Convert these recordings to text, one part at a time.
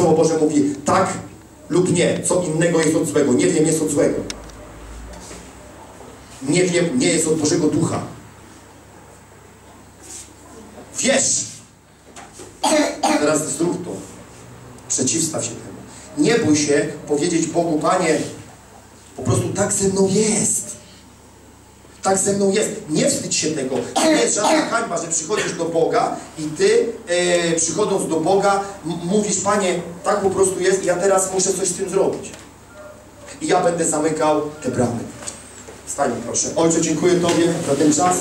Słowo Boże mówi tak lub nie, co innego jest od złego. Nie wiem, jest od złego. Nie wiem, nie jest od Bożego Ducha. Wiesz! Teraz zrób to. Przeciwstaw się temu. Nie bój się powiedzieć Bogu, Panie, po prostu tak ze mną jest. Tak ze mną jest. Nie wstydź się tego. To nie jest żadna hańba, że przychodzisz do Boga i Ty, e, przychodząc do Boga, mówisz, Panie, tak po prostu jest, ja teraz muszę coś z tym zrobić. I ja będę zamykał te bramy. Stań proszę. Ojcze, dziękuję Tobie za ten czas.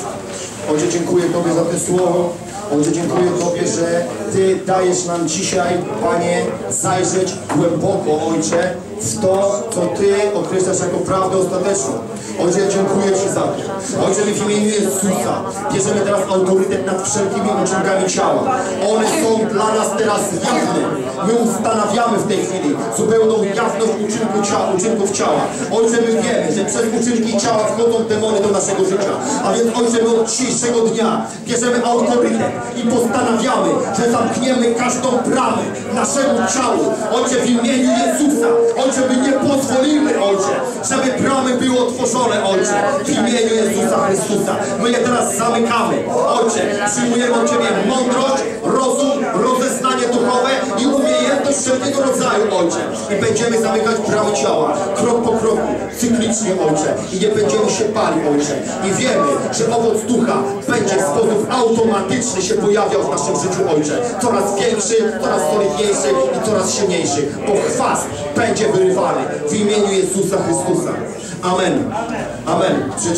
Ojcze, dziękuję Tobie za to słowo. Ojcze, dziękuję Tobie, że Ty dajesz nam dzisiaj, Panie, zajrzeć głęboko, Ojcze, w to, co Ty określasz jako prawdę ostateczną. Ojcze, dziękuję Ci za to. Ojcze, my w imieniu Jezusa bierzemy teraz autorytet nad wszelkimi uczynkami ciała. One są dla nas teraz jawne. My ustanawiamy w tej chwili zupełną jawność uczynku ciała, uczynków ciała. Ojcze, my wiemy, że przez uczynki ciała wchodzą demony do naszego życia. A więc Ojcze, my od dzisiejszego dnia bierzemy autorytet i postanawiamy, że zamkniemy każdą bramę naszego ciału. Ojcze, w imieniu Jezusa. Ojcze, my nie pozwolimy, Ojcze, żeby bramy były otworzone, Ojcze. W imieniu Jezusa Chrystusa. My je teraz zamykamy. Ojcze, przyjmujemy od Ciebie mądrość, rozum, Ojcze. I będziemy zamykać bramy ciała, krok po kroku, cyklicznie, Ojcze. I nie będziemy się bali, Ojcze. I wiemy, że owoc ducha będzie w sposób automatyczny się pojawiał w naszym życiu, Ojcze. Coraz większy, coraz solidniejszy i coraz silniejszy. Bo chwast będzie wyrywany w imieniu Jezusa Chrystusa. Amen. Amen. Przyjaciele-